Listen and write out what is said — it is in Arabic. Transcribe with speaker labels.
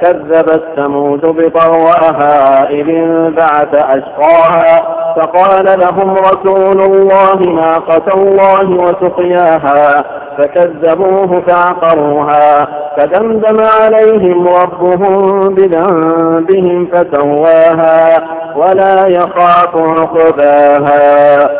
Speaker 1: كذبت ثمود بطواها إذ انبعث أشقاها فقال لهم رسول الله ناقة الله وسقياها فكذبوه فعقروها فدمدم عليهم ربهم بذنبهم فسواها ولا يخاف عقباها